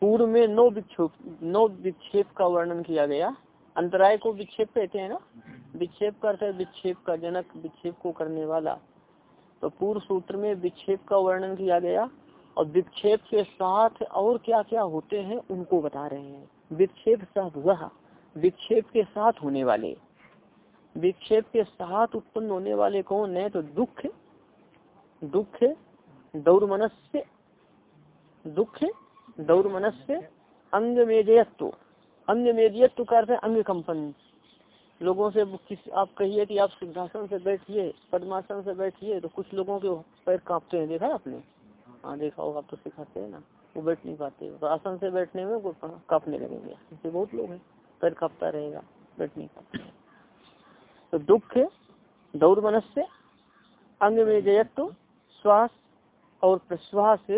पूर्व में नौ विक्षेप नौ विक्षेप का वर्णन किया गया। अंतराय को विक्षेप कहते हैं ना? विक्षेप करते विक्षेप का, जनक विक्षेप को करने वाला। तो पूर्व सूत्र में विक्षेप का वर्णन किया गया और विक्षेप के साथ और क्या क्या होते हैं, उनको बता रहे हैं। विक्षेप साथ वह। विक्षेप के साथ होने वाले। विक्षेप के साथ उत्पन्न होने वाले कौन है? तो दुख। दुख दौर मनस्य दुख दौर मनस्य अंग मेजयत्व अंग मेजयत्व करते अंग कंपन लोगों से किस आप कहिए कि आप सिद्धासन से बैठिए, पद्मासन से बैठिए तो कुछ लोगों के पैर कांपते हैं। देखा आपने? हाँ देखा होगा, आप तो सिखाते हैं ना। वो बैठ नहीं पाते। तो आसन से बैठने में कांपने लगेंगे। ऐसे बहुत लोग हैं। पैर कांपता रहेगा बैठ नहीं पाते तो दुख दौड़ मनस्य अंग में जयत्व श्वास और प्रश्वास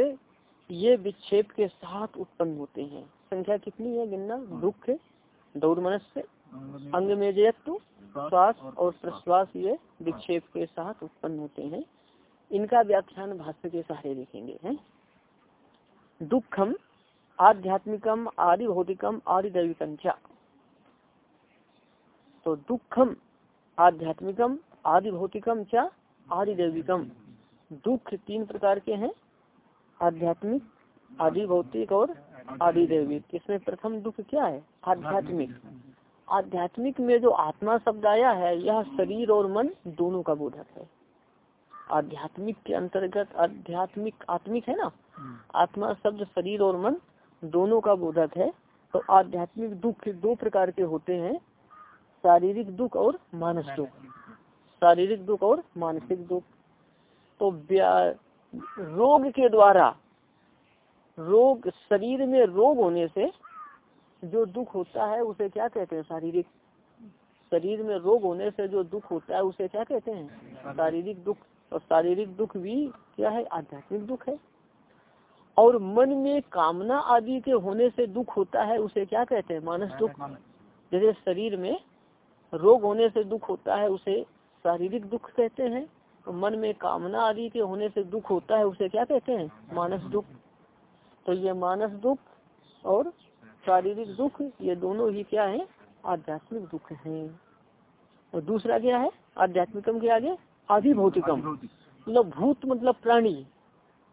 ये विक्षेप के साथ उत्पन्न होते हैं। संख्या कितनी है गिनना? दुख दौड़ मनस्य अंग में जयत्व श्वास और प्रश्वास। ये विक्षेप के साथ उत्पन्न होते हैं। इनका व्याख्यान भाष्य के सहारे देखेंगे हैं। दुखम आध्यात्मिकम आदि भौतिकम आदि दैविकम क्या तो दुखम, आध्यात्मिकम आदि भौतिकम क्या आदि दैविकम दुख तीन प्रकार के हैं, आध्यात्मिक आदि भौतिक और आदि दैविक इसमें प्रथम दुख क्या है? आध्यात्मिक। आध्यात्मिक में जो आत्मा शब्द आया है, यह शरीर और मन दोनों का बोधक है। आध्यात्मिक के अंतर्गत आध्यात्मिक, आत्मिक है ना। आत्मा शब्द, शरीर और मन दोनों का बोधक है। तो आध्यात्मिक दुख दो प्रकार के होते हैं। शारीरिक दुख और मानस दुख। शारीरिक दुख और मानसिक दुख। तो रोग के द्वारा, रोग, शरीर में रोग होने से जो दुख होता है, उसे क्या कहते हैं शारीरिक? शरीर में रोग होने से जो दुख होता है, उसे क्या कहते हैं? शारीरिक दुख। और शारीरिक दुख भी क्या है? आध्यात्मिक दुख है। और मन में कामना आदि के होने से दुख होता है, उसे क्या कहते हैं? मानस दुख। जैसे शरीर में रोग होने से दुख होता है उसे शारीरिक दुख कहते हैं। तो मन में कामना आदि के होने से दुख होता है उसे क्या कहते हैं? मानस दुख। तो ये मानस दुख और शारीरिक दुख ये दोनों ही क्या है? आध्यात्मिक दुख है। और दूसरा क्या है? आध्यात्मिकम के आगे? आदि भौतिकम मतलब भूत मतलब प्राणी।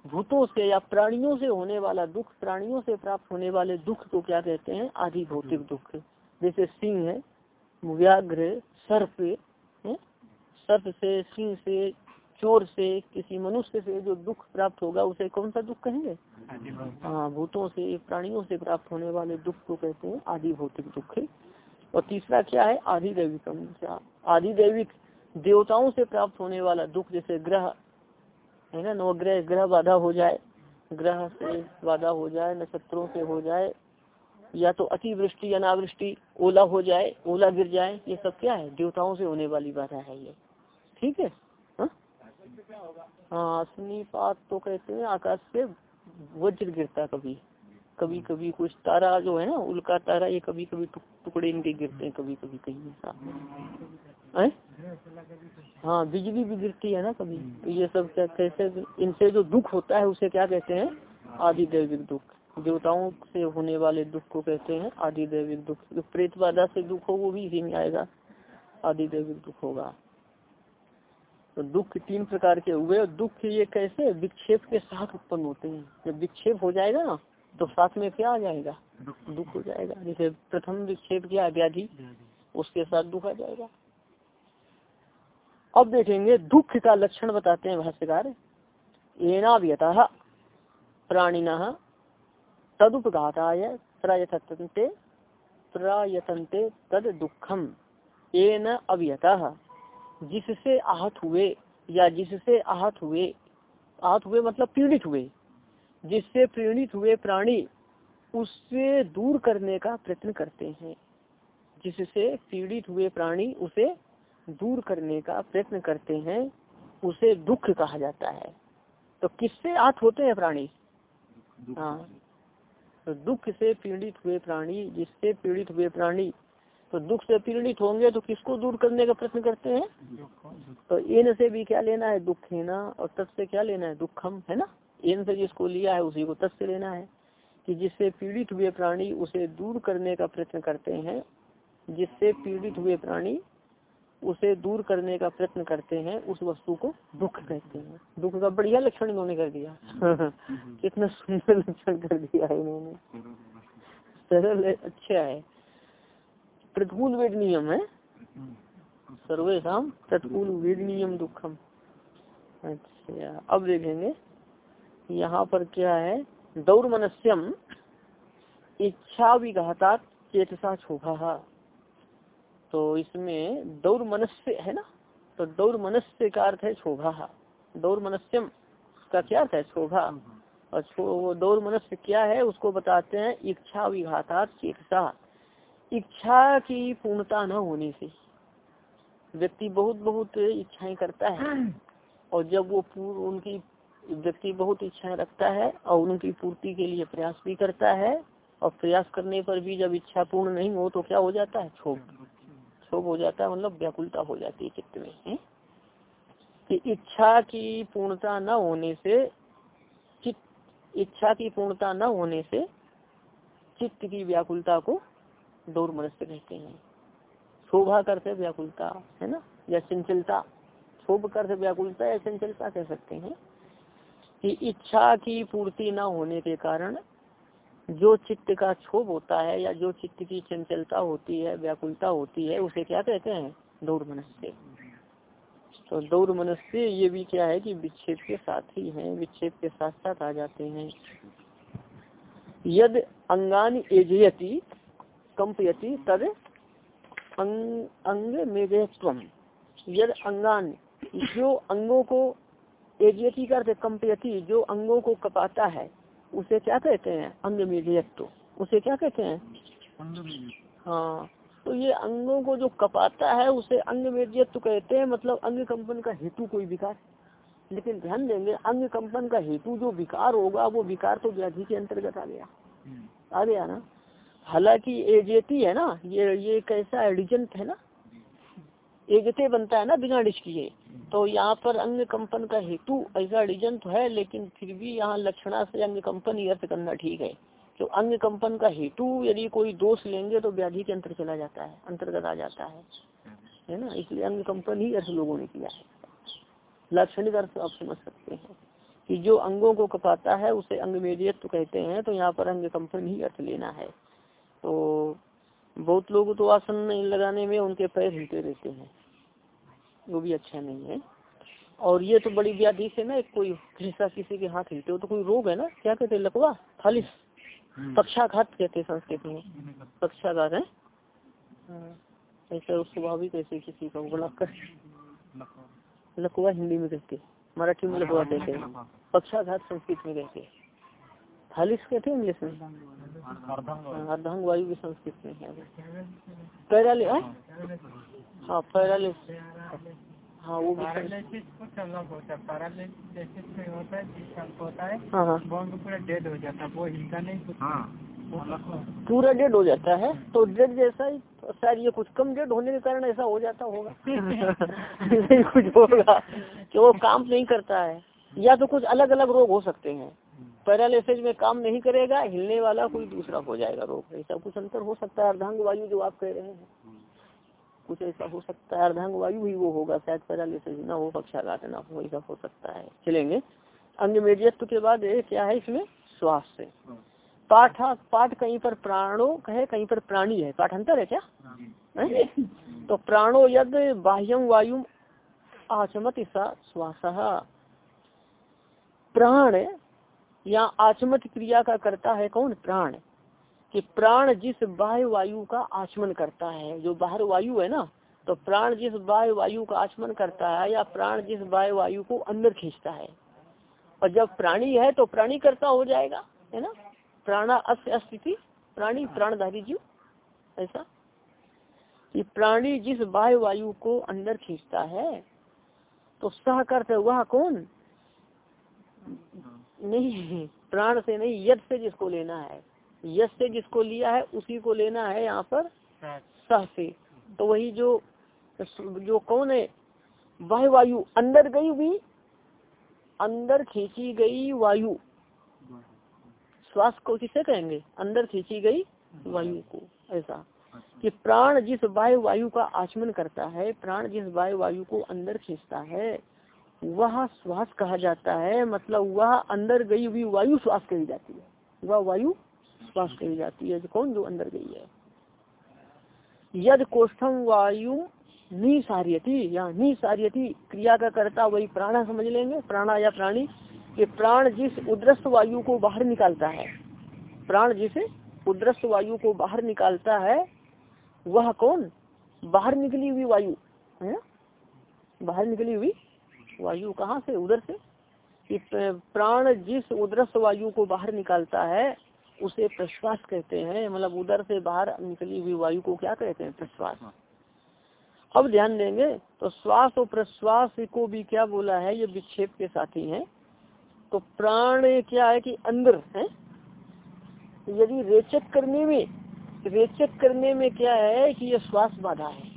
भूतों से या प्राणियों से होने वाला दुख प्राणियों से प्राप्त होने वाले दुख को क्या कहते हैं? आदि भौतिक दुख। जैसे सिंह है व्याघ्र सर्प सर्प से सिंह से चोर से किसी मनुष्य से जो दुख प्राप्त होगा उसे कौन सा दुख कहेंगे? हाँ भूतों से प्राणियों से प्राप्त होने वाले दुख को कहते हैं आदि भौतिक दुख। और तीसरा क्या है? आदि दैविकम आदि दैविक देवताओं से प्राप्त होने वाला दुख जैसे ग्रह है ना? नवग्रह ग्रह बाधा हो जाए ग्रह से बाधा हो जाए नक्षत्रों से हो जाए या तो अतिवृष्टि अनावृष्टि ओला हो जाए ओला गिर जाए ये सब क्या है? देवताओं से होने वाली बाधा है ये। ठीक है? हाँ, हाँ अश्निपात तो कहते हैं आकाश से वज्र गिरता कभी। कभी कभी कुछ तारा जो है ना उल्का तारा ये कभी कभी टुकड़े इनके गिरते हैं कभी कभी कहीं ऐसा। हाँ बिजली भी गिरती है ना कभी। तो ये सब क्या कैसे इनसे जो दुख होता है उसे क्या कहते हैं? आदि दैविक दुख। देवताओं से होने वाले दुख को कहते हैं, आदि दैविक दुख। जो प्रेत बाधा से दुख हो, वो भी इसी में आएगा। आदि दैविक दुख होगा। तो दुख तीन प्रकार के हुए। दुख ये कैसे? विक्षेप के साथ उत्पन्न होते हैं। जब विक्षेप हो जाएगा तो साथ में क्या आ जाएगा। दुख हो जाएगा। जैसे प्रथम विक्षेप क्या व्याधि उसके साथ दुख आ जाएगा। अब देखेंगे दुख का लक्षण बताते हैं भाष्यकार। एना व्यता प्राणिन तदुपघाताय प्रयतनते प्रयतनते तद दुखम। एन अव्यत। जिससे आहत हुए या जिससे आहत हुए आहत हुए मतलब पीड़ित हुए जिससे प्रेरित हुए प्राणी उससे दूर करने का प्रयत्न करते हैं। जिससे पीड़ित हुए प्राणी उसे दूर करने का प्रयत्न करते हैं उसे दुख कहा जाता है। तो किससे आहत होते हैं प्राणी? हाँ। तो दुख से पीड़ित हुए प्राणी, जिससे पीड़ित हुए प्राणी तो दुख से पीड़ित होंगे तो किसको दूर करने का प्रश्न करते हैं? तो इन से भी क्या लेना है? दुख है ना? और तत् से क्या लेना है? दुखम, है ना? इन से जिसको लिया है, उसी को तत् से लेना है। कि जिससे पीड़ित हुए प्राणी, उसे दूर करने का प्रयत्न करते हैं, जिससे पीड़ित हुए प्राणी उसे दूर करने का प्रयत्न करते हैं, उस वस्तु को दुख कहते हैं। दुख का बढ़िया लक्षण इन्होंने कर दिया। कितना सुंदर लक्षण कर दिया है इन्होंने। सरल अच्छा है। प्रतिकूल वेद नियम है। सर्वेशम प्रतिकूल वेद नियम दुखम। अच्छा अब देखेंगे। यहाँ पर क्या है? दौर मनस्यम इच्छा विघाता चेतसा शोभा तो इसमें दौर मनस्य है ना? तो दौर मनस्य का अर्थ है शोभा। दौर मनस्यम का क्या अर्थ है? शोभा। और दौर मनुष्य क्या है? उसको बताते हैं इच्छा विघाता चेतसा इच्छा की पूर्णता न होने से। व्यक्ति बहुत बहुत इच्छाएँ करता है। और जब वो पूर्ण उनकी, व्यक्ति बहुत इच्छाएँ रखता है और उनकी पूर्ति के लिए प्रयास भी करता है और प्रयास करने पर भी जब इच्छा पूर्ण नहीं हो तो क्या हो जाता है? क्षोभ क्षोभ हो जाता है मतलब व्याकुलता हो जाती है चित्त में, है? कि इच्छा की पूर्णता न होने से चित्त, इच्छा की पूर्णता न होने से चित्त की व्याकुलता को दौर मनुष्य कहते हैं शोभा करते व्याकुलता, है ना या चंचलता, शोभ करते व्याकुलता या चंचलता कह सकते हैं कि इच्छा की पूर्ति न होने के कारण जो चित्त का क्षोभ होता है या जो चित्त की चंचलता होती है व्याकुलता होती है उसे क्या कहते हैं? दौड़ मनुष्य तो दौड़ मनुष्य ये भी क्या है कि विक्षेप के साथ ही है विक्षेप के साथ साथ आ जाते हैं। यद अंगान एजयती कंपयति तद अंग, अंग मेघत्व यद अंगान जो अंगों को एजयती करते कंपयति जो अंगों को कपाता है उसे क्या कहते हैं? अंग मेघयत्व उसे क्या कहते हैं? हाँ तो ये अंगों को जो कपाता है उसे अंग मेघयत्व कहते हैं। मतलब अंग कंपन का हेतु कोई विकार। लेकिन ध्यान देंगे अंग कंपन का हेतु जो विकार होगा वो विकार तो व्याधि के अंतर्गत आ गया। आ गया ना? हालाँकि एजेती है ना ये ये कैसा एडिजेंट है ना? एजते बनता है ना बिना डिश किए। तो यहाँ पर अंग कंपन का हेतु ऐसा रीजन तो है, लेकिन फिर भी यहाँ लक्षणा से अंग कंपन ही अर्थ करना ठीक है। तो अंग कंपन का हेतु यदि कोई दोष लेंगे तो व्याधि के अंतर चला जाता है, अंतर्गत आ जाता है। है ना? इसलिए अंग कंपन ही अर्थ लोगों ने किया है। लाक्षणिक अर्थ आप समझ सकते हैं कि जो अंगों को कपाता है, उसे अंग तो कहते हैं तो यहाँ पर अंग कंपन ही अर्थ लेना है। तो बहुत लोग तो आसन लगाने में उनके पैर हिलते रहते हैं। वो भी अच्छा नहीं है। और ये तो बड़ी व्याधि से ना कोई हिस्सा किसी के हाथ हिलते हो तो कोई रोग है ना? क्या कहते हैं लकवा? फालिस हम्म। पक्षाघात कहते हैं संस्कृत में। पक्षाघात है? हाँ, ऐसा स्वाभाविक ऐसे किसी का बुलाकर लकवा। हिंदी में कहते मराठी में लकवा कहते हैं। पक्षाघात संस्कृत में कहते हैं। फालिस कहते हैं इंग्लिश में? अर्धांग वायु। की संस्कृत में है। पैरालिस हाँ? पैरालिस हाँ वो हाँ। हाँ पूरा डेड हो जाता है। वो हिलता नहीं कुछ हाँ। पूरा डेड हो जाता है तो डेड जैसा ही शायद ये कुछ कम डेड होने के कारण ऐसा हो जाता होगा। कुछ होगा। कि वो काम नहीं करता है या तो कुछ अलग अलग रोग हो सकते हैं। पैरालिसिस में काम नहीं करेगा हिलने वाला कोई दूसरा हो जाएगा रोग। ऐसा कुछ अंतर हो सकता है अर्धांग वायु जो आप कह रहे हैं। कुछ ऐसा हो सकता है अर्धांग वायु ही वो होगा शायद पैरालिसिस ना हो पक्षाघात ना हो ऐसा हो सकता है। चलेंगे। अंग मेडियत्व के बाद क्या है इसमें? स्वास्थ्य। पाठ पाठ कहीं पर प्राणो कहे कहीं पर प्राणी है। पाठांतर है क्या? है? तो प्राणो यद बाह्यम वायु आचमत श्वास प्राण या आचमत क्रिया का करता है कौन? प्राण। कि प्राण जिस बाह्य वायु का आचमन करता है, जो बाहर वायु है ना तो प्राण जिस बाह्य वायु का आचमन करता है या प्राण जिस बाह्य वायु को अंदर खींचता है। और जब प्राणी है तो प्राणी करता हो जाएगा, है ना? प्राणा अस्य अस्थिति प्राणी प्राणधारी जीव, ऐसा? कि प्राणी जिस बाह्य वायु को अंदर खींचता है तो सह करते वह कौन? नहीं, प्राण से नहीं, यद से जिसको लेना है। यद से जिसको लिया है उसी को लेना है यहाँ पर सह से तो वही जो जो कौन है वह वायु अंदर गई हुई अंदर खींची गई वायु। श्वास को किसे कहेंगे? अंदर खींची गई वायु को ऐसा। कि प्राण जिस वायु वायु का आचमन करता है प्राण जिस वायु वायु को अंदर खींचता है वह श्वास कहा जाता है। मतलब वह अंदर गई हुई वायु श्वास कही जाती है। वह वायु श्वास कही जाती है। कौन जो अंदर गई है? यद कोष्ठम वायु निसार्यति, या निसार्यति क्रिया का करता वही प्राण समझ लेंगे। प्राणा या प्राणी, कि प्राण जिस उद्रस्त वायु को बाहर निकालता है, प्राण जिस उद्रस्त वायु को बाहर निकालता है, वह कौन? बाहर निकली हुई वायु, है बाहर निकली हुई वायु, कहाँ से? उधर से? प्राण जिस उदरस्त वायु को बाहर निकालता है उसे प्रश्वास कहते हैं मतलब उधर से बाहर निकली हुई वायु को क्या कहते हैं? प्रश्वास। अब ध्यान देंगे तो श्वास और प्रश्वास को भी क्या बोला है? ये विक्षेप के साथी हैं तो प्राण क्या है कि अंदर है? यदि रेचक करने में, रेचक करने में क्या है कि ये श्वास बाधा है?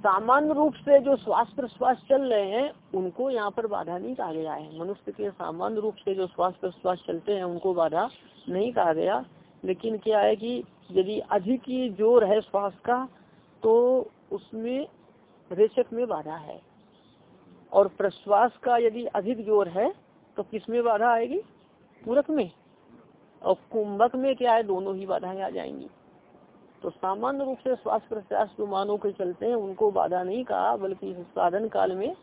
सामान्य रूप से जो श्वास प्रश्वास चल रहे हैं, उनको यहाँ पर बाधा नहीं कहा गया है। मनुष्य के सामान्य रूप से जो श्वास प्रश्वास चलते हैं, उनको बाधा नहीं कहा गया। लेकिन क्या है कि यदि अधिक ज़ोर है श्वास का तो उसमें रेचक में बाधा है। और प्रश्वास का यदि अधिक ज़ोर है तो किसमें बाधा आएगी? पूरक में। और कुंभक में क्या है, दोनों ही बाधाएँ आ जाएँगी। तो सामान्य रूप से श्वास प्रश्वास जो मानव के चलते हैं उनको बाधा नहीं कहा बल्कि साधन काल में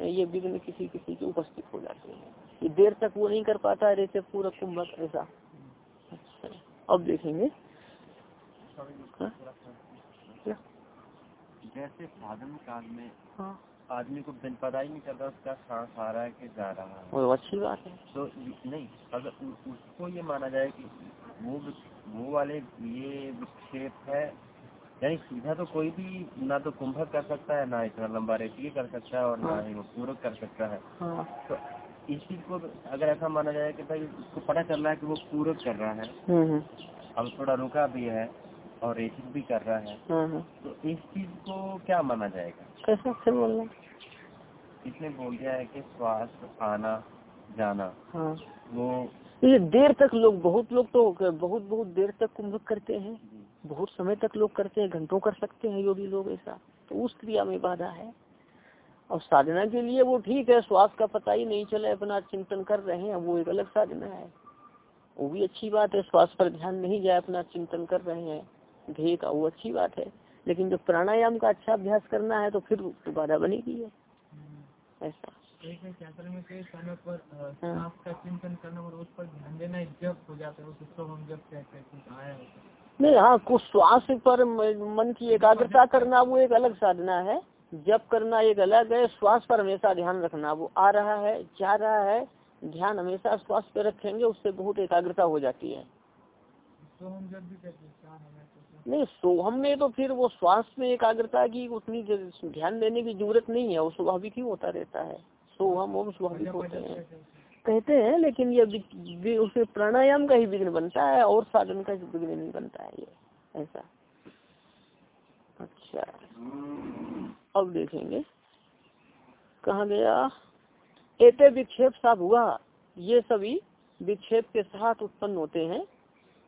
ये विघ्न किसी किसी के उपस्थित हो जाते हैं। कि देर तक वो नहीं कर पाता है रेचे पूरा कुंभक ऐसा। अच्छा अब देखेंगे। हाँ? जैसे साधन काल में हाँ। आदमी को पता ही नहीं चलता उसका सांस आ रहा है कि जा रहा है। वो अच्छी बात है। तो नहीं अगर उसको ये माना जाए कि वो वो वाले ये विक्षेप है यानी सीधा तो कोई भी ना तो कुंभक कर सकता है ना इतना लंबा रेती कर सकता है और ना ही। वो पूरक कर सकता है। हाँ। तो इस चीज़ को अगर ऐसा माना जाए कि भाई उसको पता चल रहा है कि वो पूरक कर रहा है हम्म, हम्म। अब थोड़ा रुका भी है और रेसिंग भी कर रहा है हाँ, तो इस चीज़ को क्या माना जाएगा? कैसे फिर बोलना इसने बोल दिया है कि श्वास आना जाना हाँ। वो ये देर तक लोग, बहुत लोग तो बहुत बहुत देर तक कुंभ करते हैं। बहुत समय तक लोग करते हैं, घंटों कर सकते हैं योगी लोग ऐसा। तो उस क्रिया में बाधा है। और साधना के लिए वो ठीक है, श्वास का पता ही नहीं चले, अपना चिंतन कर रहे हैं, वो एक अलग साधना है। वो भी अच्छी बात है, श्वास पर ध्यान नहीं जाए, अपना चिंतन कर रहे हैं। ध्येय का वो अच्छी बात है। लेकिन जो प्राणायाम का अच्छा अभ्यास करना है तो फिर तो बाधा बनेगी है। ऐसा। हाँ। चिंतन करना और उस पर ध्यान देना जब हो जाता है उसको हम जब कहते हैं आया नहीं हाँ कुछ श्वास पर मन की एकाग्रता करना वो एक अलग साधना है। जब करना एक अलग है श्वास पर हमेशा ध्यान रखना वो आ रहा है जा रहा है ध्यान हमेशा श्वास पे रखेंगे उससे बहुत एकाग्रता हो जाती है। तो कहते नहीं सोहम में तो फिर वो श्वास में एकाग्रता की उतनी ध्यान देने की ज़रूरत नहीं है वो स्वाभाविक ही होता रहता है। सोहम ओम स्वाभाविक होते हैं। कहते हैं लेकिन ये उसे प्राणायाम का ही विघ्न बनता है और साधन का विघ्न नहीं बनता है ये ऐसा। अच्छा। अब देखेंगे। कहा गया एते विक्षेप साफ़ हुआ। ये सभी विक्षेप के साथ उत्पन्न होते हैं।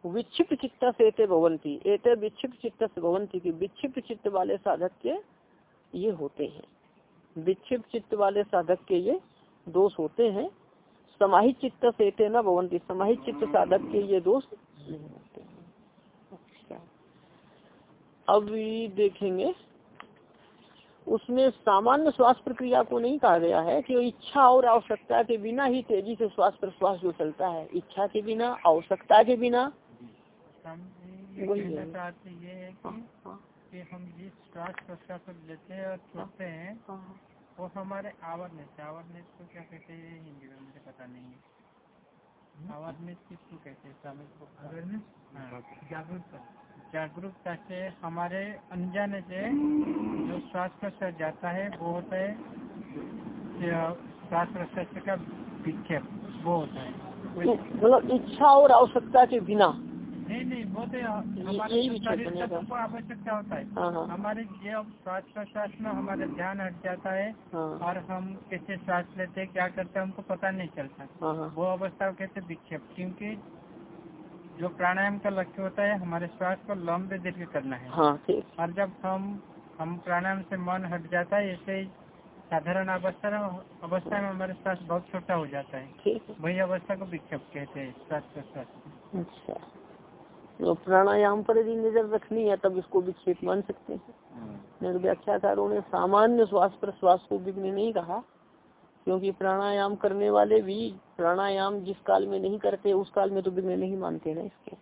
विक्षिप्त चित्त से एते भवंती। एते विक्षिप्त चित्त से भवंती की विक्षिप्त चित्त वाले साधक के ये होते हैं। विक्षिप्त चित्त वाले साधक के ये दोष होते हैं। समाहित चित्त से एते न भवंती। समाहित चित्त साधक के ये दोष नहीं होते हैं। अच्छा। अब देखेंगे। उसमें सामान्य श्वास प्रक्रिया को नहीं कहा गया है कि इच्छा और आवश्यकता के बिना ही तेज़ी से श्वास प्रश्वास जो चलता है। इच्छा के बिना आवश्यकता के बिना। ये है। कि, हाँ, हाँ। कि हम जिस श्वास प्रश्वास लेते हैं और छोड़ते हैं हाँ, वो हमारे आवर्नेस आवर्नेस को क्या कहते हैं हिंदी में मुझे पता नहीं है। आवर्नेस किसको कहते हैं जागरूकता। जागरूकता से हमारे अनजाने से जो श्वास प्रश्वास जाता है वो होता है श्वास प्रश्वास का विक्षेप वो होता है। मतलब इच्छा और आवश्यकता के बिना। नहीं नहीं वो तो हमारे आवश्यकता होता है। हाँ हाँ। हमारे जो श्वास प्रश्वास में हमारा ध्यान हट जाता है हाँ। और हम कैसे श्वास लेते हैं क्या करते हैं हमको पता नहीं चलता। वो अवस्था कहते विक्षेप क्योंकि जो प्राणायाम का लक्ष्य होता है हमारे श्वास को लंबे दीर्घ करना है। और जब हम हम प्राणायाम से मन हट जाता है ऐसे साधारण अवस्था अवस्था में हमारे श्वास बहुत छोटा हो जाता है। है वही अवस्था को विक्षेप कहते हैं श्वास प्रश्वास अच्छा। तो प्राणायाम पर यदि नज़र रखनी है तब इसको विक्षेप मान सकते हैं। नहीं तो व्याख्याकारों ने सामान्य श्वास पर श्वास को विघ्न नहीं कहा क्योंकि प्राणायाम करने वाले भी प्राणायाम जिस काल में नहीं करते उस काल में तो विघ्न नहीं मानते ना इसको।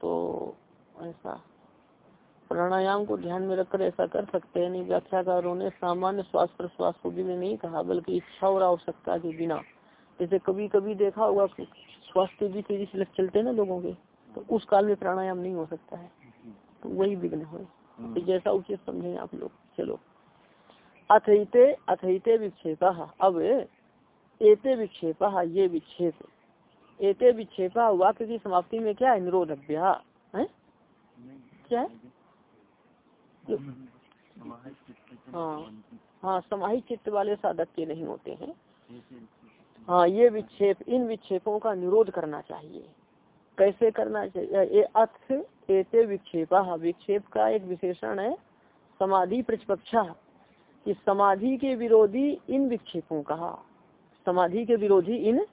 तो ऐसा प्राणायाम को ध्यान में रखकर ऐसा कर सकते हैं नहीं व्याख्याकारों ने सामान्य श्वास पर श्वास को विघ्न नहीं कहा बल्कि इच्छा और आवश्यकता के बिना। जैसे कभी कभी देखा होगा श्वास तेज़ी तेज़ी से चलते ना लोगों के। तो उस काल में प्राणायाम नहीं हो सकता है। तो वही विघ्न हो तो जैसा उचित समझे आप लोग चलो। अथईते अथईते विक्षेप। अब एते विक्षेप ये विक्षेप। एते विक्षेप वाक्य की समाप्ति में क्या है? निरोधभ्या है? क्या है? हाँ। हाँ समाहित चित्त वाले साधक के नहीं होते हैं। हाँ ये विक्षेप इन विक्षेपों का निरोध करना चाहिए। कैसे करना चाहिए? अर्थ एते विक्षेप। विक्षेप का एक विशेषण है, समाधि प्रतिपक्षा। कि समाधि के विरोधी इन विक्षेपों का। समाधि के विरोधी इन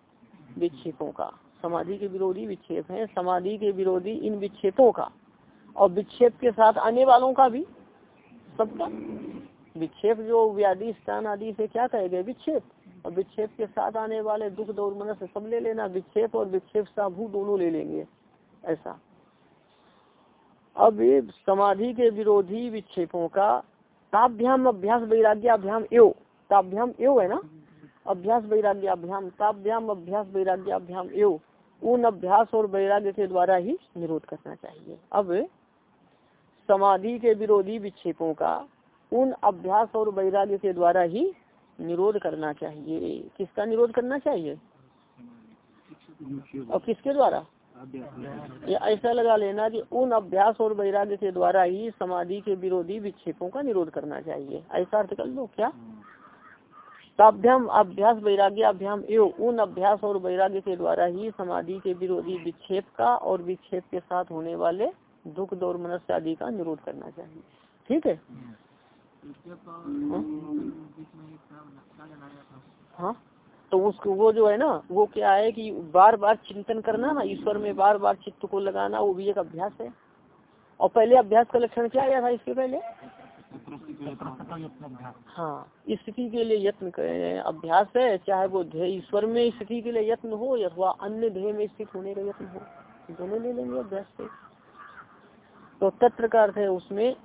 विक्षेपों का। समाधि के विरोधी विक्षेप है, समाधि के विरोधी इन विक्षेपों का। और विक्षेप के साथ आने वालों का भी सबका। विक्षेप जो व्याधि, स्थान आदि से क्या कहेंगे? विक्षेप। और विक्षेप के साथ आने वाले दुख दौर मनस सब ले लेना, विक्षेप और विक्षेप साभू दोनों ले लेंगे, ऐसा। अब समाधि के विरोधी विक्षेपों का, ताभ्याम, अभ्यास वैराग्याभ्याम एव। ताभ्याम, एव है ना? अभ्यास वैराग्याभ्याम ताभ्याम, अभ्यास वैराग्याभ्याम एव। उन अभ्यास और वैराग्य के द्वारा ही निरोध करना चाहिए। अब समाधि के विरोधी विक्षेपों का, उन अभ्यास और वैराग्य के द्वारा ही निरोध करना चाहिए। किसका निरोध करना चाहिए? और किसके द्वारा? या ऐसा लगा लेना कि उन अभ्यास और वैराग्य के द्वारा ही समाधि के विरोधी विक्षेपों का निरोध करना चाहिए। ऐसा अर्थ कर लो क्या? ताभ्याम अभ्यास वैराग्य अभ्याम एवं उन अभ्यास और वैराग्य के द्वारा ही समाधि के विरोधी विक्षेप का और विक्षेप के साथ होने वाले दुख, दौर मनस्य आदि का निरोध करना चाहिए। ठीक है? हाँ? तो उसको वो जो है ना, वो क्या है कि बार बार चिंतन करना ना ईश्वर में बार बार चित्त को लगाना, वो भी एक अभ्यास है। और पहले अभ्यास का लक्षण क्या आया था इसके पहले? हाँ स्थिति के लिए यत्न करें, अभ्यास है, चाहे वो ध्येय ईश्वर में स्थिति के लिए यत्न हो, अथवा अन्य ध्येय में स्थित होने का यत्न हो, दोनों ले लेंगे अभ्यास से। तो तत्र का अर्थ है उसमें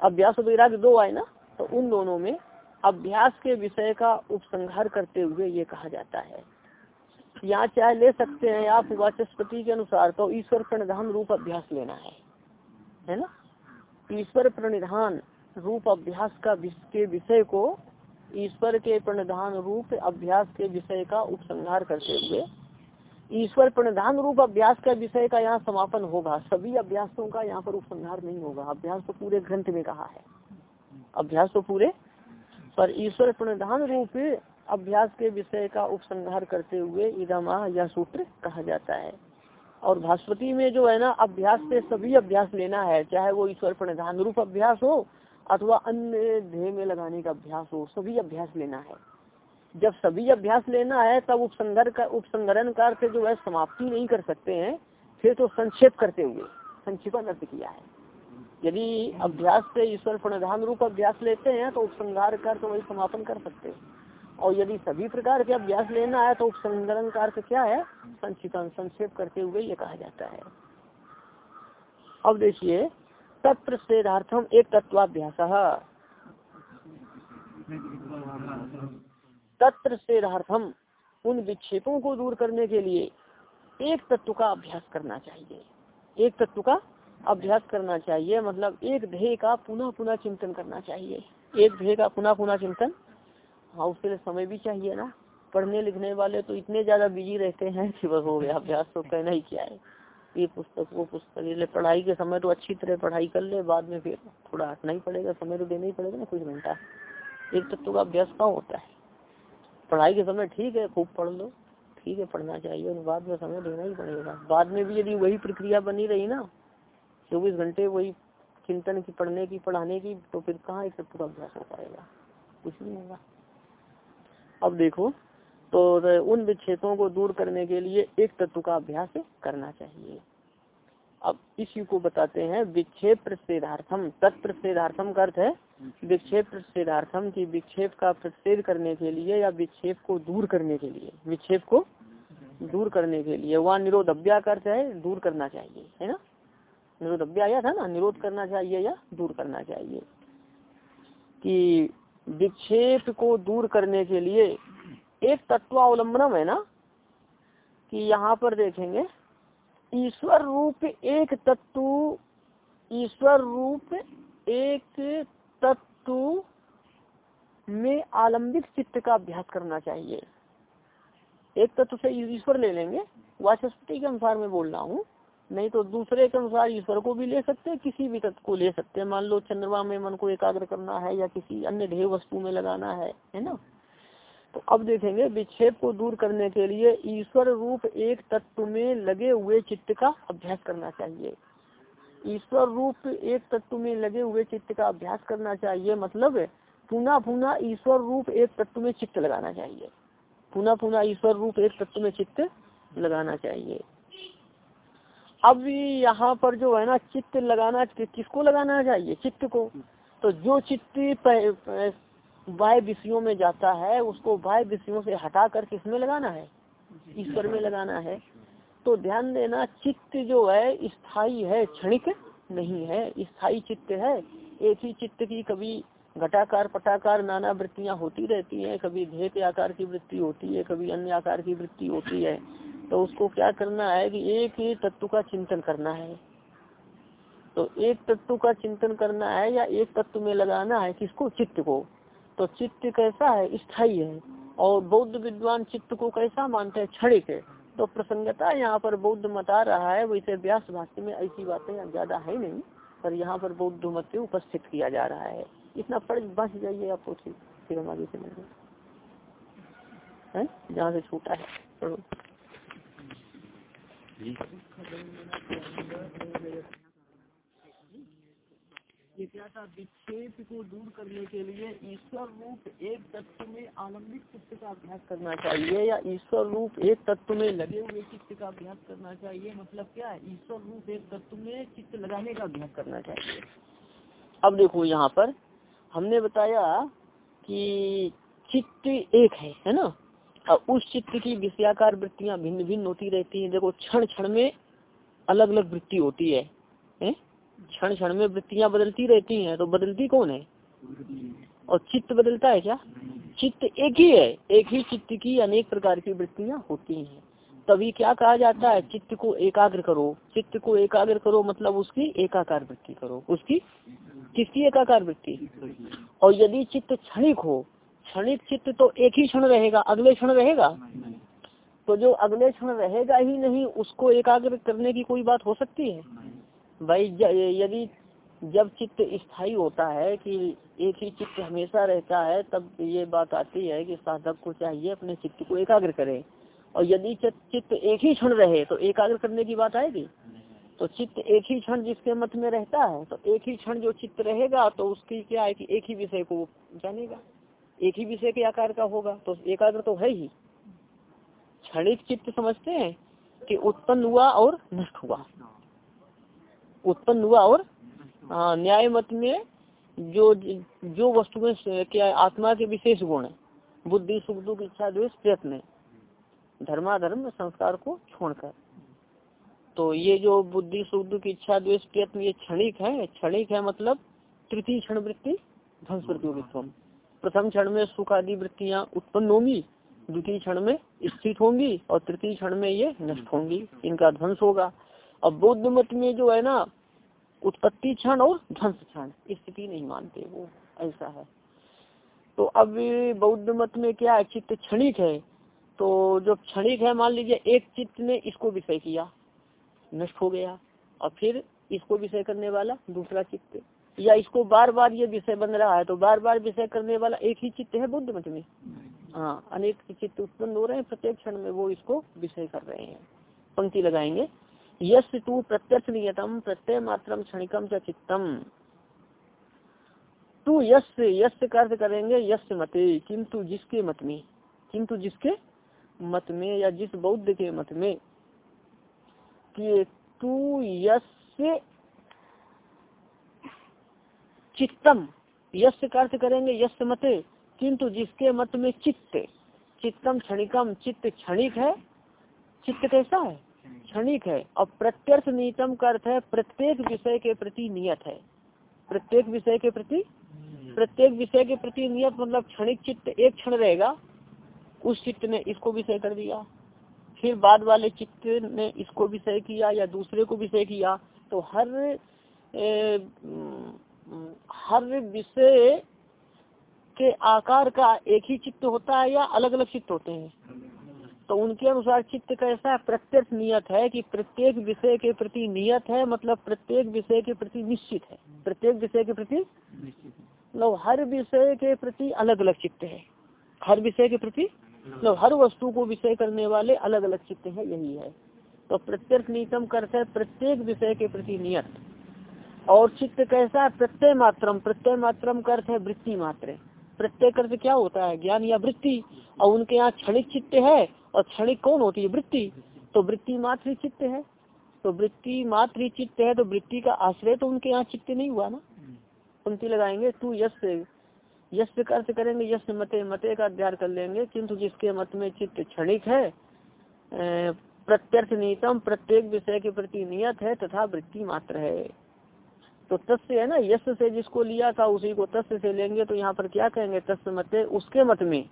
अभ्यास वैराग्य दो आए ना तो उन दोनों में अभ्यास के विषय का उपसंहार करते हुए ये कहा जाता है। यहाँ चाहे ले सकते हैं, आप वाचस्पति के अनुसार तो ईश्वर प्रणिधान रूप अभ्यास लेना है है ना? ईश्वर प्रणिधान रूप अभ्यास का के विषय को ईश्वर के प्रणिधान रूप अभ्यास के विषय का उपसंहार करते हुए ईश्वर प्रणिधान रूप अभ्यास का विषय का यहाँ समापन होगा। सभी अभ्यासों का यहाँ पर उपसंहार नहीं होगा। अभ्यास तो पूरे ग्रंथ में कहा है। अभ्यास तो पूरे पर ईश्वर प्रणिधान रूप अभ्यास के विषय का उपसंहार करते हुए इदमा यह सूत्र कहा जाता है। और भास्वती में जो है ना, अभ्यास से सभी अभ्यास लेना है, चाहे वो ईश्वर प्रणिधान रूप अभ्यास हो अथवा अन्य ध्येय में लगाने का अभ्यास हो, सभी अभ्यास लेना है। जब सभी अभ्यास लेना है, तब उपसंगर का उपसंगरण कार से जो है समाप्ति नहीं कर सकते हैं, फिर तो संक्षेप करते हुए संक्षिपन अर्थ किया है। यदि अभ्यास से ईश्वर प्रणिधान रूप अभ्यास लेते हैं तो उपसंहार कर तो वही समापन कर सकते हैं। और यदि सभी प्रकार के अभ्यास लेना है तो उपसंगरण का अर्थ क्या है? संचितन संक्षेप करते हुए ये कहा जाता है। अब देखिए सेधार्थम एक तत्वाभ्यास। तत्र सेधार्थम उन विक्षेपों को दूर करने के लिए एक तत्व का अभ्यास करना चाहिए। एक तत्व का अभ्यास करना चाहिए मतलब एक ध्येय का पुनः पुनः चिंतन करना चाहिए। एक ध्येय का पुनः पुनः चिंतन हाँ उसके लिए समय भी चाहिए ना। पढ़ने लिखने वाले तो इतने ज़्यादा बिज़ी रहते हैं कि बस हो गया, अभ्यास तो कहना ही क्या है। ये पुस्तक, वो पुस्तक, ये पढ़ाई के समय तो अच्छी तरह पढ़ाई कर ले, बाद में फिर थोड़ा हटना ही पड़ेगा, समय तो देना ही पड़ेगा ना कुछ घंटा। एक तत्व का अभ्यास कहाँ होता है? पढ़ाई के समय ठीक है, खूब पढ़ लो। ठीक है, पढ़ना चाहिए और बाद में समय देना ही पड़ेगा। बाद में भी यदि वही प्रक्रिया बनी रही ना, चौबीस घंटे वही चिंतन की, पढ़ने की, पढ़ाने की तो फिर कहाँ तत्व का अभ्यास हो पाएगा? कुछ नहीं होगा। अब देखो तो उन विक्षेपों को दूर करने के लिए एक तत्व का अभ्यास करना चाहिए। अब इसी को बताते हैं विक्षेप प्रतिषेधार्थम तत्प्रतिषेधार्थम का अर्थ है विक्षेप प्रतिषेधार्थम की विक्षेप का प्रतिषेध करने के लिए या विक्षेप को दूर करने के लिए? विक्षेप को दूर करने के लिए। वहाँ निरोधव्या का अर्थ है दूर करना चाहिए, है ना? निरोधव्या आया था ना, निरोध करना चाहिए या दूर करना चाहिए? कि विक्षेप को दूर करने के लिए एक तत्वावलंबनम है ना? कि यहाँ पर देखेंगे, ईश्वर रूप एक तत्व, ईश्वर रूप एक तत्व में आलंबित चित्त का अभ्यास करना चाहिए। एक तत्व से ईश्वर ले लेंगे। वाचस्पति के अनुसार मैं बोल रहा हूँ। नहीं तो दूसरे के अनुसार ईश्वर को भी ले सकते हैं, किसी भी तत्व को ले सकते हैं। मान लो चंद्रमा में मन को एकाग्र करना है या किसी अन्य ध्येय वस्तु में लगाना है है ना? तो अब देखेंगे विक्षेप को दूर करने के लिए ईश्वर रूप एक तत्व में लगे हुए चित्त का अभ्यास करना चाहिए। ईश्वर रूप एक तत्व में लगे हुए चित्त का अभ्यास करना चाहिए। मतलब पुनः पुनः ईश्वर रूप एक तत्व में चित्त लगाना चाहिए। पुनः पुनः ईश्वर रूप एक तत्व में चित्त लगाना चाहिए। अब यहाँ पर जो है ना चित्त लगाना किसको लगाना चाहिए? चित्त को। तो जो चित्त वाय विषयों में जाता है उसको वाय विषयों से हटा कर किसमें लगाना है? ईश्वर में लगाना है। तो ध्यान देना, चित्त जो है स्थायी है, क्षणिक नहीं है स्थायी चित्त है। एक ही चित्त की कभी घटाकार, पटाकार नाना वृत्तियाँ होती रहती हैं, कभी ध्येय के आकार की वृत्ति होती है, कभी अन्य आकार की वृत्ति होती है। तो उसको क्या करना है कि एक ही तत्व का चिंतन करना है। तो एक तत्व का चिंतन करना है या एक तत्व में लगाना है किसको? चित्त को। तो चित्त कैसा है? स्थायी है। और बौद्ध विद्वान चित्त को कैसा मानते हैं? क्षणिक है। तो प्रसंगता यहाँ पर बौद्ध मत आ रहा है। वैसे व्यास भाष्य में ऐसी बातें ज़्यादा है नहीं, पर यहाँ पर बौद्ध मत उपस्थित किया जा रहा है। इतना पढ़ बच जाइए आपको ठीक फिर हम आगे जहाँ से छूटा है, पढ़ो। था विक्षेप को दूर करने के लिए ईश्वर रूप एक तत्व में आलम्बित चित्त का अभ्यास करना चाहिए या ईश्वर रूप एक तत्व में लगे हुए चित्त का अभ्यास करना चाहिए? मतलब क्या है? ईश्वर रूप एक तत्व में चित्त लगाने का अभ्यास करना चाहिए। अब देखो यहाँ पर हमने बताया कि चित्त एक है है ना? और उस चित्त की विषयाकार वृत्तियाँ भिन्न भिन्न होती रहती हैं। देखो क्षण क्षण में अलग अलग वृत्ति होती है, है? क्षण क्षण में वृत्तियाँ बदलती रहती हैं तो बदलती कौन है? और चित्त बदलता है क्या? चित्त एक ही है, एक ही चित्त की अनेक प्रकार की वृत्तियाँ होती हैं। तभी क्या कहा जाता है? चित्त को एकाग्र करो। चित्त को एकाग्र करो मतलब उसकी एकाकार वृत्ति करो। उसकी किसकी एकाकार वृत्ति? और यदि चित्त क्षणिक हो, क्षणिक चित्त तो एक ही क्षण रहेगा, अगले क्षण रहेगा? तो जो अगले क्षण रहेगा ही नहीं, उसको एकाग्र करने की कोई बात हो सकती है? भाई यदि जब चित्त स्थायी होता है कि एक ही चित्त हमेशा रहता है, तब ये बात आती है कि साधक को चाहिए अपने चित्त को एकाग्र करे। और यदि चित्त एक ही क्षण रहे तो एकाग्र करने की बात आएगी? तो चित्त एक ही क्षण जिसके मत में रहता है तो एक ही क्षण जो चित्त रहेगा तो उसकी क्या है कि एक ही विषय को जानेगा? एक ही विषय के आकार का होगा तो एकाग्र तो है ही। क्षणिक चित्त समझते हैं कि उत्पन्न हुआ और नष्ट हुआ। उत्पन्न हुआ और हाँ न्याय मत में जो जो वस्तुएँ क्या आत्मा के विशेष गुण है बुद्धि सुख दुख इच्छा द्वेष प्रयत्न धर्माधर्म संस्कार को छोड़कर। तो ये जो बुद्धि सुख दुख इच्छा द्वेष प्रयत्न ये क्षणिक है क्षणिक है मतलब तृतीय क्षण वृत्ति ध्वंस प्रतियोगित्व प्रथम क्षण में सुख आदि वृत्तियाँ उत्पन्न होंगी द्वितीय क्षण में स्थित होंगी और तृतीय क्षण में ये नष्ट होंगी। इनका ध्वंस होगा। अब बौद्ध मत में जो है ना, उत्पत्ति क्षण और ध्वंस क्षण स्थिति नहीं मानते वो, ऐसा है। तो अब बौद्ध मत में क्या है, चित्त क्षणिक है तो जो क्षणिक है, मान लीजिए, एक चित्त ने इसको विषय किया, नष्ट हो गया, और फिर इसको विषय करने वाला दूसरा चित्त, या इसको बार बार ये विषय बन रहा है तो बार बार विषय करने वाला एक ही चित्त है बुद्ध मत में? हाँ अनेक चित्त उत्पन्न हो रहे हैं, प्रत्येक क्षण में वो इसको विषय कर रहे हैं। पंक्ति लगाएँगे। यश तू प्रत्यक्ष नियतम प्रत्यय मात्र क्षणिकम च चित्तम। तू यश यश का अर्थ करेंगे यश मते किंतु जिसके मत में किंतु जिसके मत में, या जिस बौद्ध के मत में, कि तू यश चित्तम यश का अर्थ करेंगे यश मते किंतु जिसके मत में चित्त। चित्तम क्षणिकम, चित्त क्षणिक है, चित्त कैसा है? क्षणिक है और प्रत्यर्थ नियतम का अर्थ है प्रत्येक विषय के प्रति नियत है। प्रत्येक विषय के प्रति? प्रत्येक विषय के प्रति नियत मतलब क्षणिक चित्त एक क्षण रहेगा उस चित्त ने इसको विषय कर दिया फिर बाद वाले चित्त ने इसको विषय किया या दूसरे को विषय किया तो हर ए, हर विषय के आकार का एक ही चित्त होता है या अलग अलग चित्त होते हैं? तो उनके अनुसार चित्त कैसा प्रत्यक्ष नियत है कि प्रत्येक विषय के प्रति नियत है मतलब प्रत्येक विषय के प्रति निश्चित है। प्रत्येक विषय के प्रति मतलब हर विषय के प्रति अलग अलग चित्त है। हर विषय के प्रति मतलब हर वस्तु को विषय करने वाले अलग अलग चित्त है यही है। तो प्रत्यक्ष नियतम करते है प्रत्येक विषय के प्रति नियत। और चित्त कैसा है प्रत्यय मात्रम प्रत्यय मात्रम का अर्थ है वृत्ति मात्र। प्रत्यय अर्थ क्या होता है? ज्ञान या वृत्ति। और उनके यहाँ क्षणिक चित्त है और क्षणिक कौन होती है? वृत्ति। तो वृत्ति मात्र चित्त है। तो वृत्ति मात्र चित्त है तो वृत्ति का आश्रय तो उनके यहाँ चित्त नहीं हुआ ना? पंक्ति लगाएँगे, तू यश यश अर्थ करेंगे, यश मते मते का अध्ययन कर लेंगे, किंतु जिसके मत में चित्त क्षणिक है प्रत्यर्थ नियतम, प्रत्येक विषय के प्रति नियत है, तथा वृत्ति मात्र है। तो तस्य है ना, यश से जिसको लिया था, उसी को तस्य से लेंगे तो यहाँ पर क्या कहेंगे? तस्य मत, उसके मत में।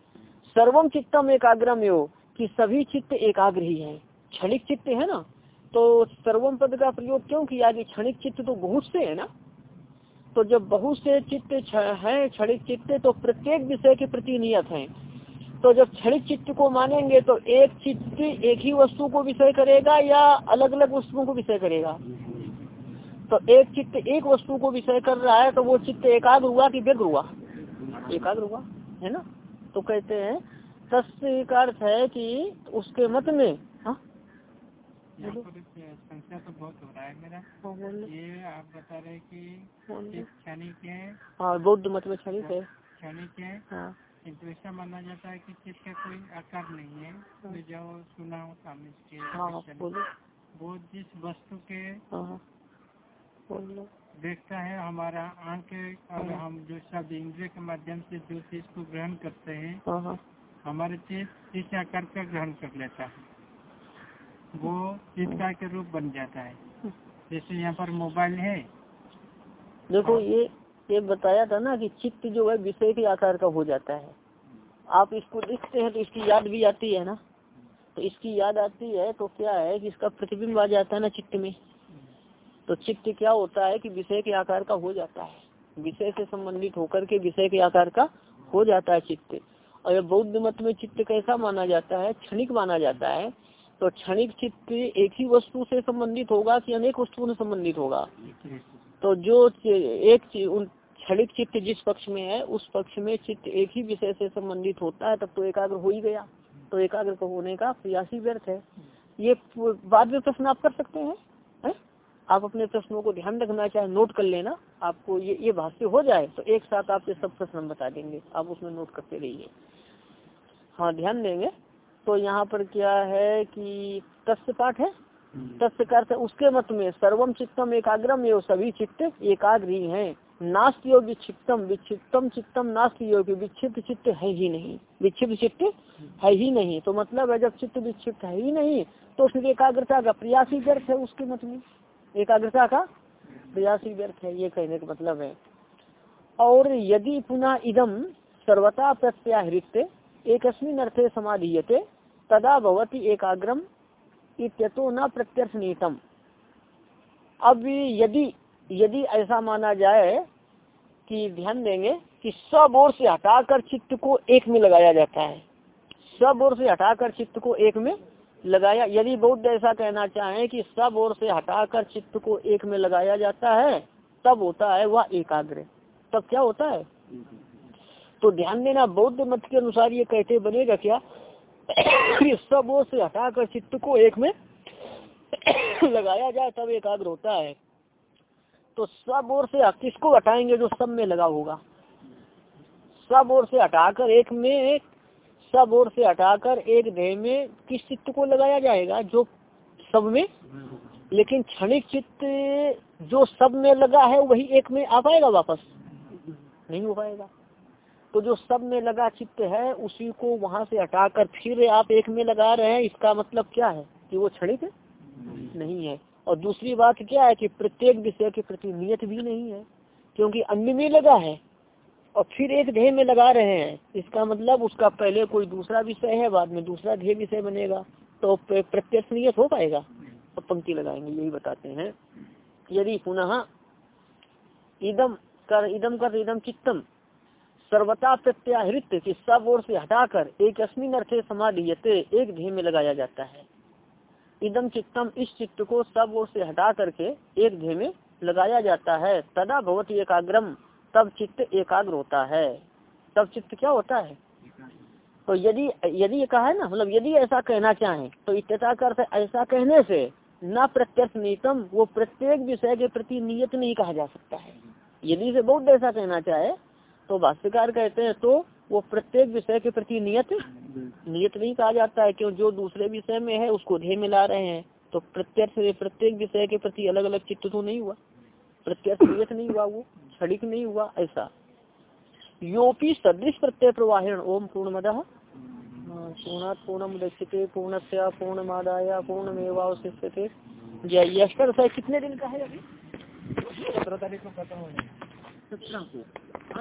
सर्वम चित्तम एकाग्रम यो कि सभी चित्त एकाग्र ही। है क्षणिक चित्त है ना? तो सर्वम पद का प्रयोग क्यों किया कि क्षणिक चित्त तो बहुत से है ना? तो जब बहुत से चित्त है, क्षणिक चित्त तो प्रत्येक विषय के प्रति नियत है। तो जब क्षणिक चित्त को मानेंगे तो एक चित्त एक ही वस्तु को विषय करेगा या अलग अलग वस्तुओं को विषय करेगा? तो एक चित्त एक वस्तु को विषय कर रहा है तो वो चित्त एकाग्र हुआ कि व्यग्र हुआ? एकाग्र हुआ, है ना? तो कहते हैं तस्य का अर्थ है कि उसके मत में हाँ? संख्या तो बहुत हो रहा है मेरा। ये आप बता रहे कि क्षणिक है हाँ बौद्ध मत में क्षणिक है। क्षणिक है हाँ। ऐसा माना जाता है कि चित्त का कोई आकार नहीं है। तो जो सुना हो सामने के हाँ, वो जिस वस्तु के हाँ, देखता है हमारा आँख और हम जो शब्द इंद्रिय के माध्यम से जो चीज़ को ग्रहण करते हैं। हमारे चीज़ इस आकार का ग्रहण कर लेता है। वो चित्ता के रूप बन जाता है। जैसे यहाँ पर मोबाइल है। देखो, ये ये बताया था ना कि चित्त जो है विषय के आकार का हो जाता है। आप इसको देखते हैं तो इसकी याद भी आती है ना। तो इसकी याद आती है तो क्या है कि इसका प्रतिबिंब आ जाता है ना चित्त में। तो चित्त क्या होता है कि विषय के आकार का हो जाता है। विषय से संबंधित होकर के विषय के आकार का हो जाता है चित्त। और बौद्ध मत में चित्त कैसा माना जाता है, क्षणिक माना जाता है तो क्षणिक चित्त एक ही वस्तु से संबंधित होगा कि अनेक वस्तुओं से संबंधित होगा? तो जो एक क्षणिक चित्त जिस पक्ष में है, उस पक्ष में चित्त एक ही विषय से संबंधित होता है, तब तो एकाग्र हो ही गया। तो एकाग्र होने का प्रयासी व्यर्थ है। ये बाद में प्रश्न आप कर सकते हैं है? आप अपने प्रश्नों को ध्यान रखना चाहे नोट कर लेना आपको ये ये भाष्य हो जाए तो एक साथ आपके सब प्रश्न हम बता देंगे। आप उसमें नोट करते रहिए। हाँ ध्यान देंगे। तो यहाँ पर क्या है कि तस्य पाठ है? तस्य अर्थ उसके मत में सर्वम चित्तम एकाग्रम ये सभी चित्त एकाग्र ही। है नास्त योग विक्षिप्तम विक्षिप्तम चित्तम नास्त योग विक्षिप्त चित्त है ही नहीं। विक्षिप्त चित्त है ही नहीं। तो मतलब है जब चित्त विक्षिप्त है ही नहीं तो उसमें एकाग्रता का प्रयासी व्यर्थ है उसके मत में। एकाग्रता का? प्रयासी व्यर्थ है, ये कहने का मतलब है। और यदि पुनः इदम सर्वता प्रत्याहृत एक अर्थे समाधीयते, तदा भवती एकाग्रम इत्यतो न प्रत्यर्थ नीतम अब यदि यदि ऐसा माना जाए कि ध्यान देंगे कि सब ओर से हटाकर चित्त को एक में लगाया जाता है। सब ओर से हटाकर चित्त को एक में लगाया। यदि बौद्ध ऐसा कहना चाहे कि सब ओर से हटाकर चित्त को एक में लगाया जाता है, तब होता है वह एकाग्र। तब क्या होता है? तो ध्यान देना, बौद्ध मत के अनुसार ये कहते बनेगा क्या? सब ओर से हटाकर चित्त को एक में लगाया जाए, तब एकाग्र होता है। तो सब ओर से किसको हटाएँगे जो सब में लगा होगा? सब ओर से हटाकर एक में सब ओर से हटाकर एक ध्यय में किस चित्त को लगाया जाएगा? जो सब में? लेकिन क्षणिक चित्त जो सब में लगा है, वही एक में आ पाएगा वापस? नहीं हो पाएगा। तो जो सब में लगा चित्त है, उसी को वहाँ से हटाकर फिर आप एक में लगा रहे हैं, इसका मतलब क्या है? कि वो क्षणिक नहीं है। और दूसरी बात क्या है कि प्रत्येक विषय के प्रति नियत भी नहीं है, क्योंकि अन्य में लगा है। और फिर एक ध्येय में लगा रहे हैं। इसका मतलब उसका पहले कोई दूसरा विषय है, बाद में दूसरा ध्येय विषय बनेगा। तो प्रत्यक्ष नियत हो पाएगा? अब पंक्ति लगाएँगे, यही बताते हैं। यदि पुनः इदम कर इदम कर इदम चित्तम सर्वता प्रत्याहृत की सब ओर से हटाकर एक अस्मिन अर्थे समाधीयते एक ध्येय में लगाया जाता है। इदम चित्तम, इस चित्त को सब ओर से हटा करके एक ध्येय में लगाया जाता है। तदा भगवती एकाग्रम। तब चित्त एकाग्र होता है। तब चित्त क्या होता है? तो यदि यदि कहा है ना मतलब यदि ऐसा कहना चाहे तो इत्यता कर ऐसा कहने से न प्रत्यक्ष नियतम वो प्रत्येक विषय के प्रति नियत नहीं कहा जा सकता है। यदि से बहुत ऐसा कहना चाहे तो भाष्यकार कहते हैं तो वो प्रत्येक विषय के प्रति नियत नियत नहीं कहा जाता है, क्यों? जो दूसरे विषय में है, उसको ध्येय मिला रहे हैं। तो प्रत्यक्ष प्रत्येक विषय के प्रति अलग अलग चित्त तो नहीं हुआ। प्रत्यक्ष नियत नहीं हुआ वो। क्षणिक नहीं हुआ ऐसा। योपी सदृश प्रत्यय प्रवाहण ओम पूर्ण मद पूर्णात पूर्णम दक्षिते पूर्णस्य पूर्णमादाय पूर्णमेवावशिष्यते। यशकर सर कितने दिन का है अभी? सत्रह तारीख को खत्म हो जाए सत्रह को।